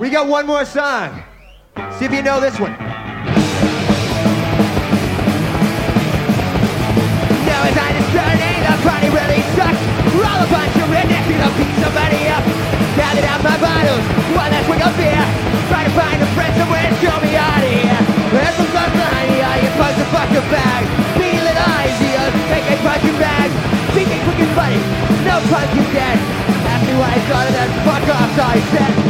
We got one more song. See if you know this one. Now as I discerning, the party really sucks. We're all a bunch of rednecks don't beat somebody up. Gathered out my bottles, one last swig of beer. Try to find a friend somewhere to show me out of here. There's some guns behind me, all you punks are fucking bag. Feeling eyes, you make a punching bag. Speaking quick and funny, no punk is dead. Ask me why I started that fuck off, so I said.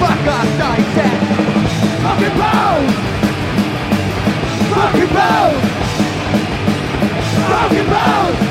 fuck off, said. Fucking bones! Fucking bones! Fucking bones!